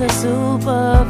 The superficial.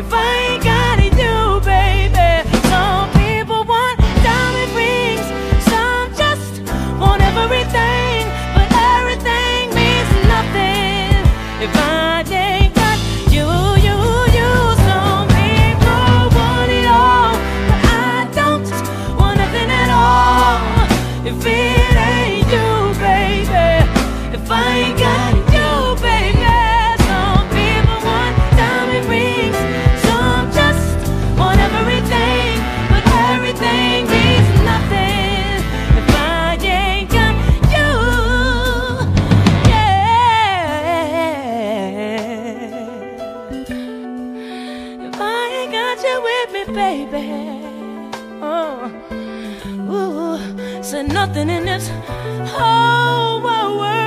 if I ain't got it, you, baby. Some people want diamond rings, some just want everything, but everything means nothing if I ain't got you, you, you. Some people want it all, but I don't want nothing at all. If it ain't you, baby, if I ain't got Oh, ooh, said nothing in this whole world.